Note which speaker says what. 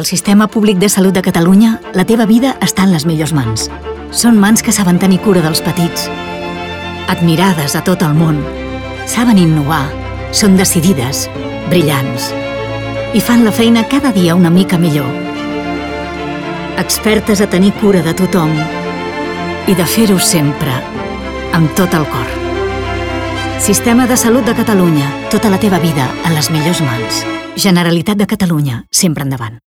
Speaker 1: Al Sistema Públic de Salut de Catalunya, la teva vida està en les millors mans. Són mans que saben tenir cura dels petits. Admirades a tot el món. Saben innovar. Són decidides, brillants. I fan la feina cada dia una mica millor. Expertes a tenir cura de tothom. I de fer-ho sempre, amb tot el cor. Sistema de Salut de Catalunya. Tota la teva vida en les millors mans. Generalitat de Catalunya. Sempre endavant.